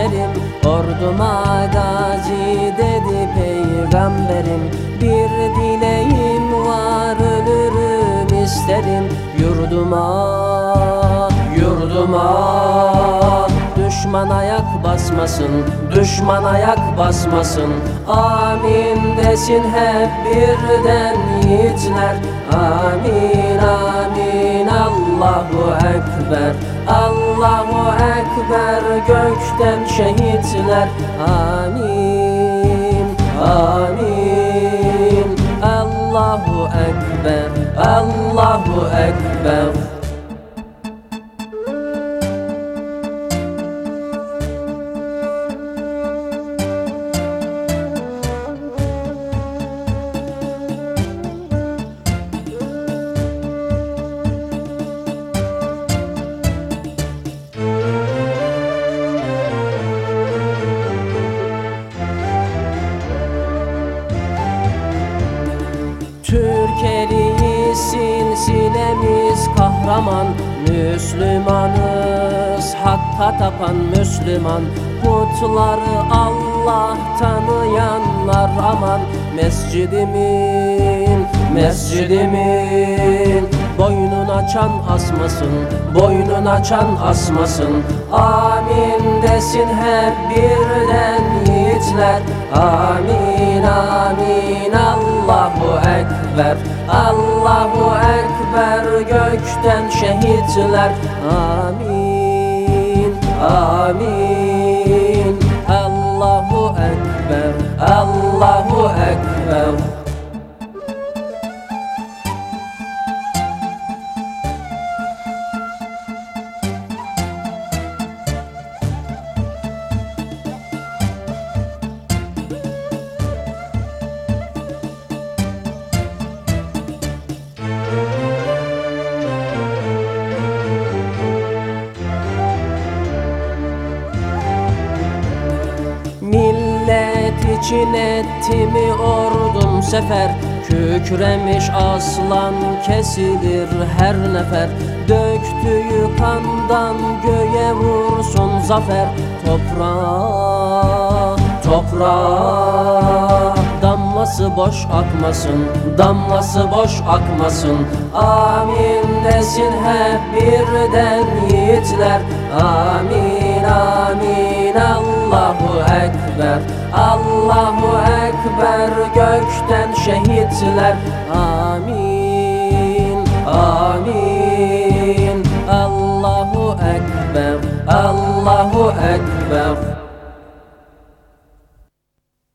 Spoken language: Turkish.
hançerim Orduma gazi dedi peygamberim. Bir dileğim var ölürüm isterim. Yurduma, yurduma. Düşman ayak basmasın, düşman ayak basmasın. Amin desin hep birden yiğitler. Amin, Allahu Ekber Allahu Ekber gökten şehitler. Amin, amin. Allahu Ekber, Allahu Ekber Türkeli silsilemiz kahraman. Müslümanız hakka tapan Müslüman. Putları Allah tanıyanlar aman. Mescidimin, mescidimin Boynun açan asmasın, boynun açan asmasın. Amin desin hep birden yiğitler. Amin, amin, Allahu Ekber Allahu Ekber gökten şehitler. Amin, için etti mi ordum sefer? Kükremiş aslan kesilir her nefer. Döktüğü kandan göğe vursun zafer. Toprağa, toprağa Damlası boş akmasın, damlası boş akmasın. Amin desin hep birden yiğitler. Amin, amin, Allahu Ekber Allahu Ekber gökten şehitler. Amin, amin. Allahu Ekber, Allahu Ekber